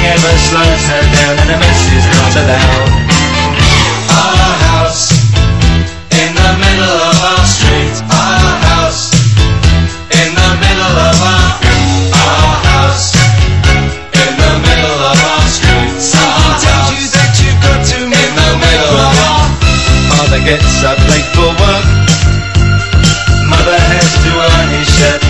Nothing ever slows her down, and a mess is not allowed. Our house in the middle of our street. Our house in the middle of our our house in the middle of our street. Someone tells you that you've got to in the middle of our father gets up late for work. Mother has to iron his shirt.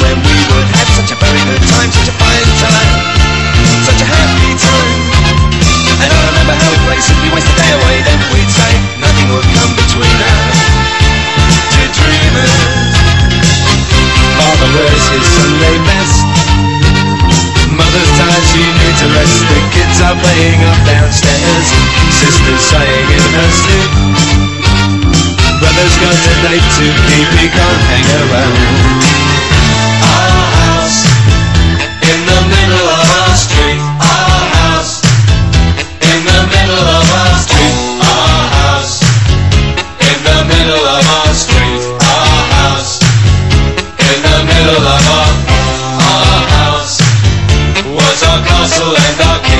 When we would have such a very good time, such a fine time, such a happy time. And I remember how we'd play simply waste the day away, we'd say nothing would come between us. Father wears his Sunday best. Mother's tired, she needs a rest. The kids are playing up downstairs. Sighing in her sleep. Brother's got a date to keep, he can't hang around. Castle and our